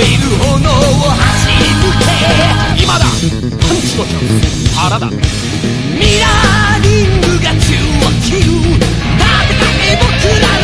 える炎を走今だパンチのチャンス腹だ。ミラーリングが中を切る。なぜかエボクラ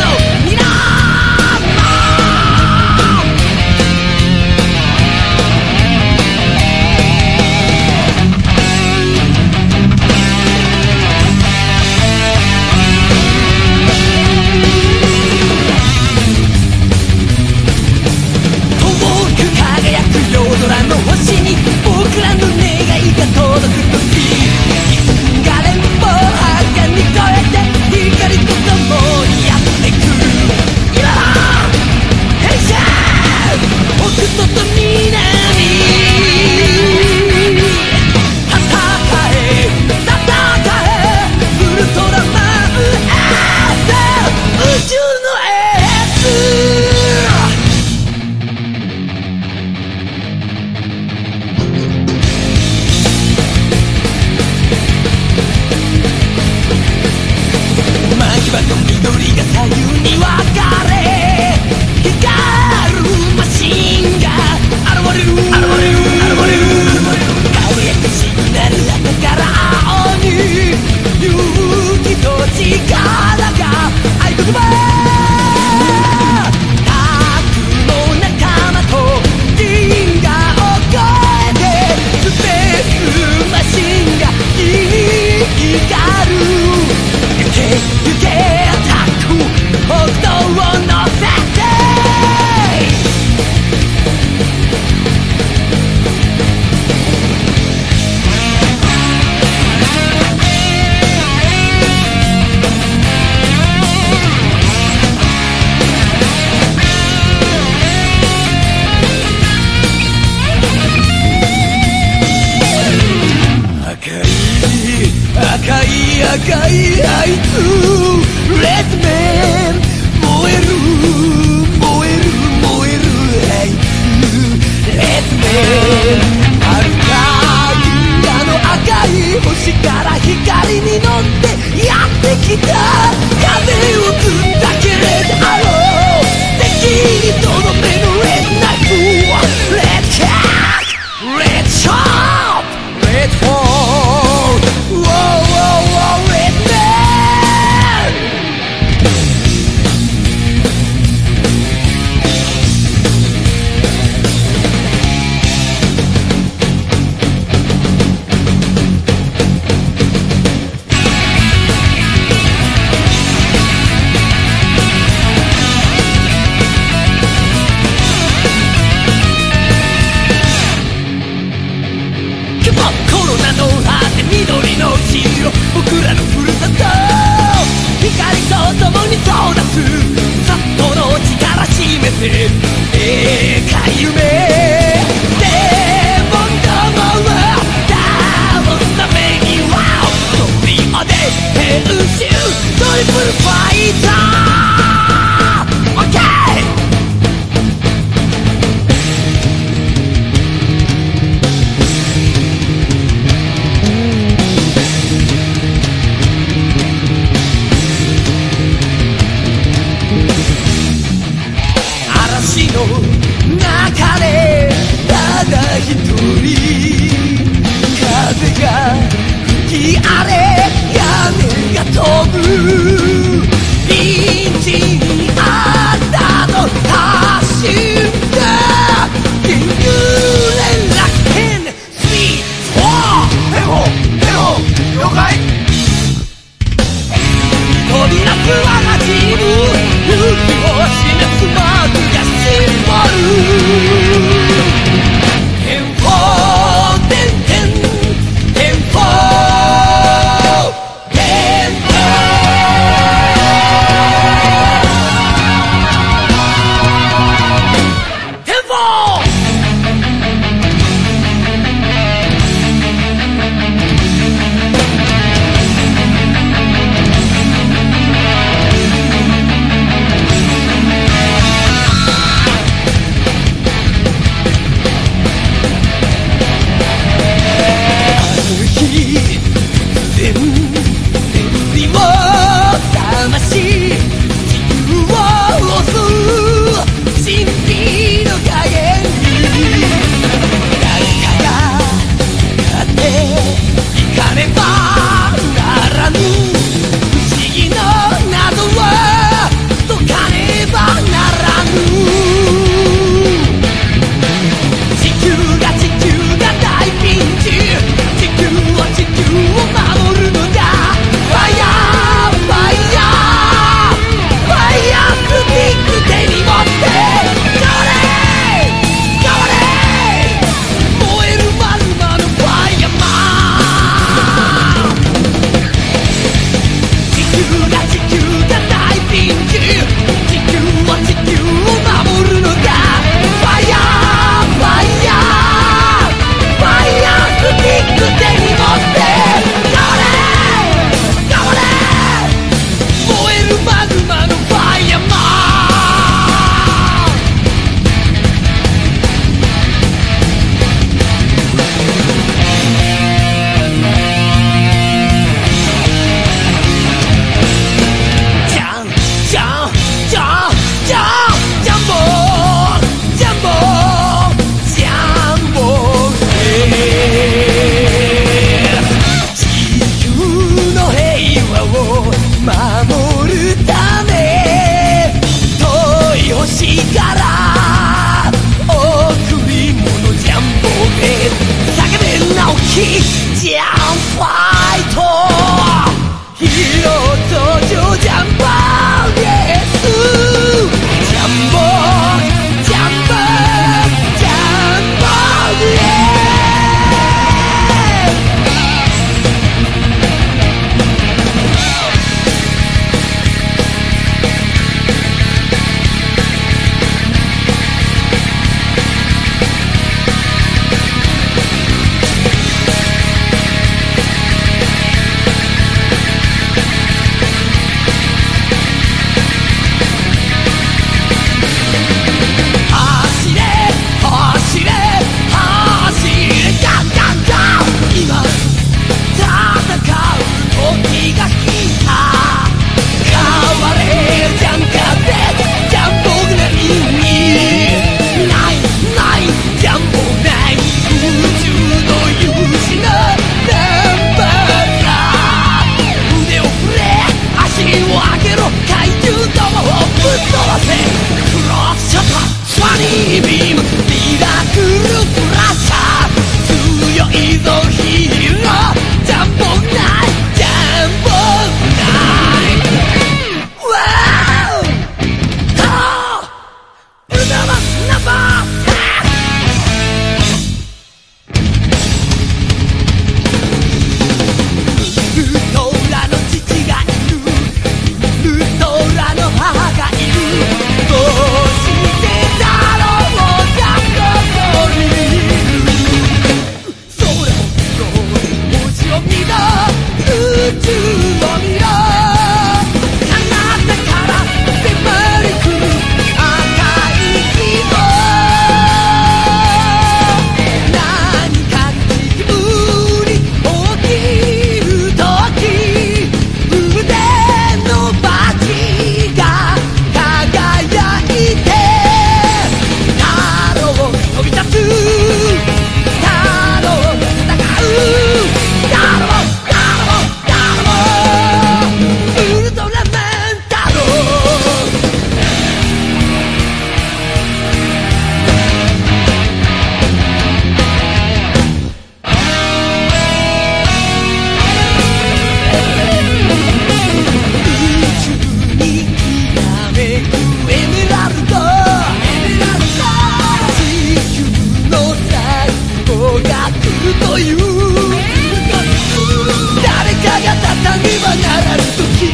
誰かが畳にはならぬ時。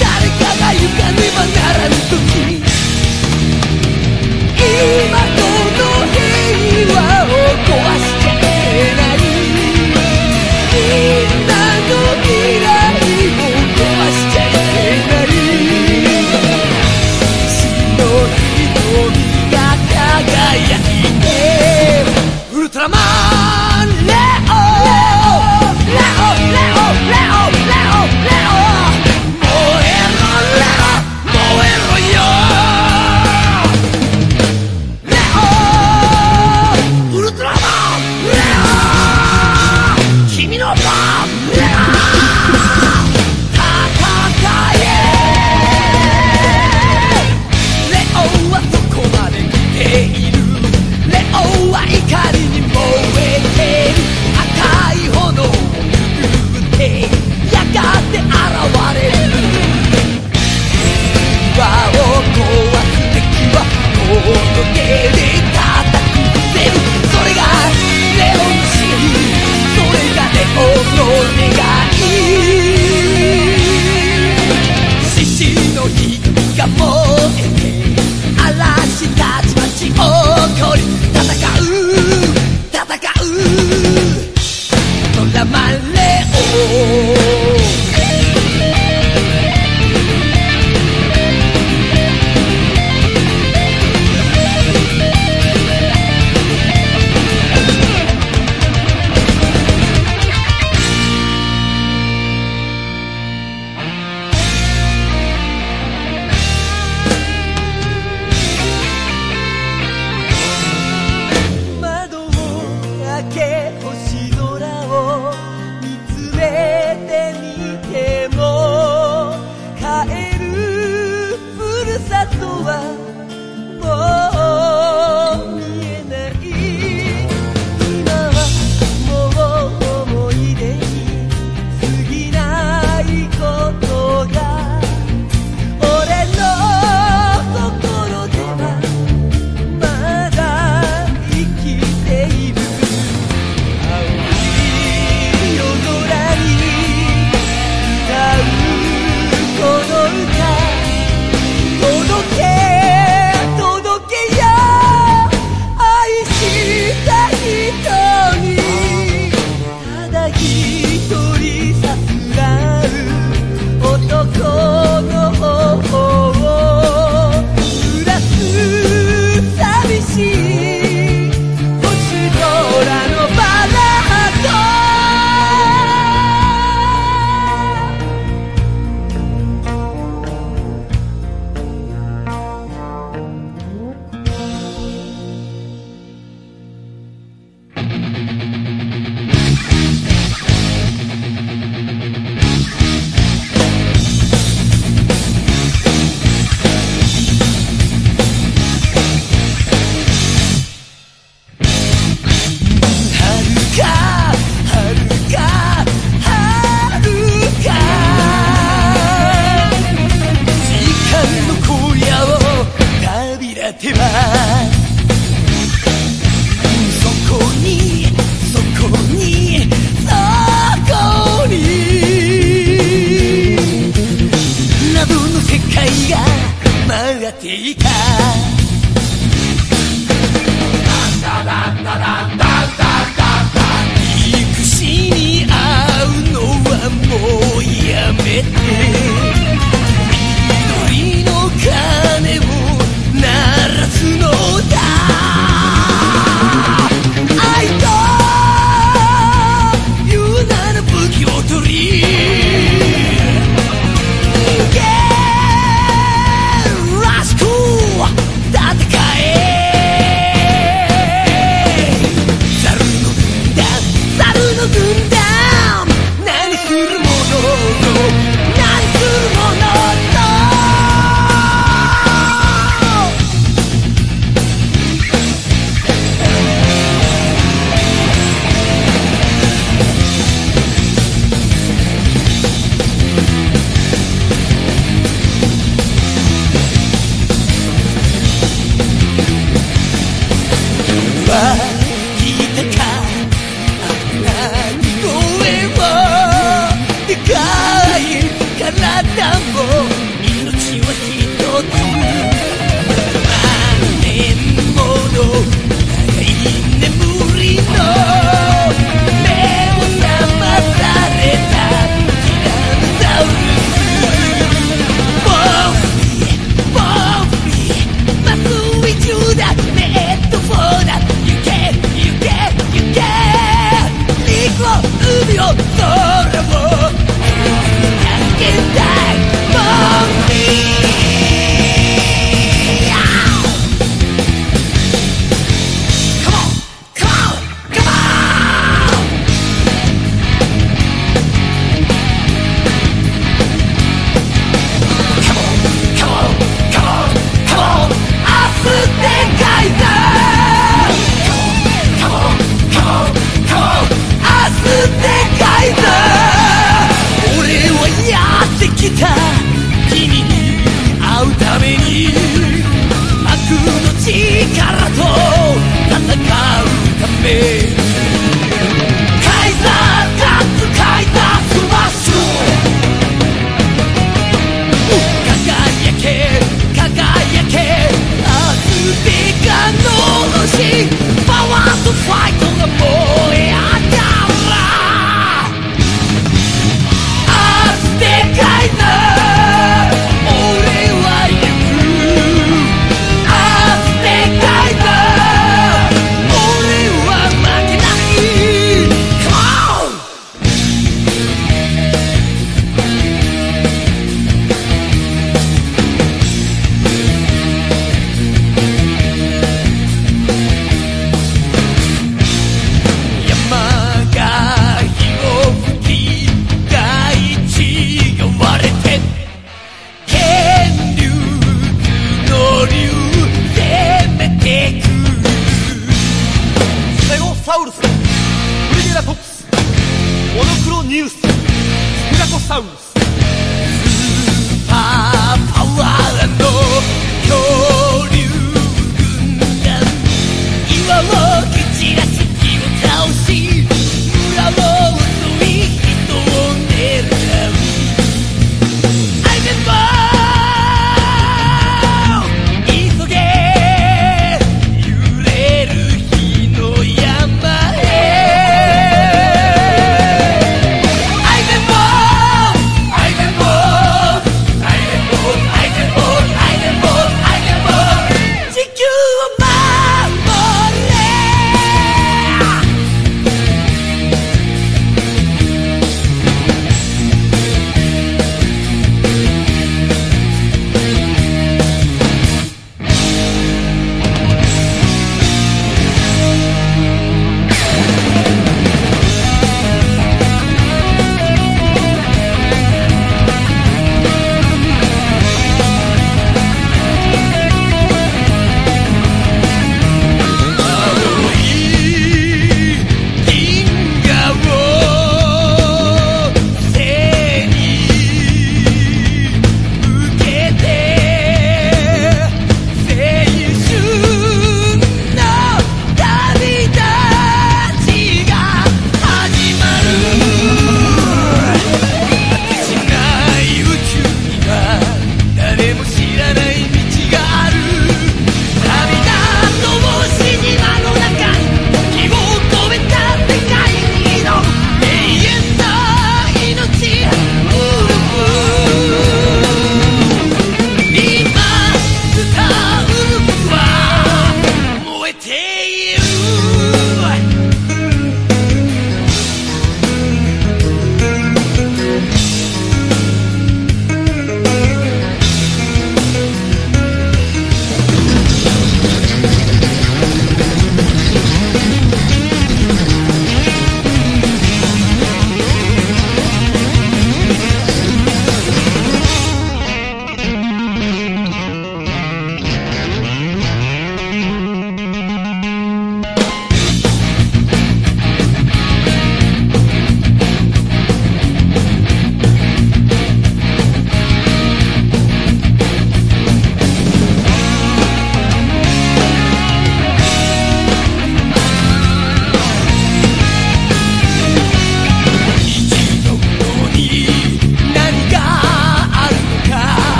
誰かが床にはならぬ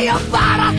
mío para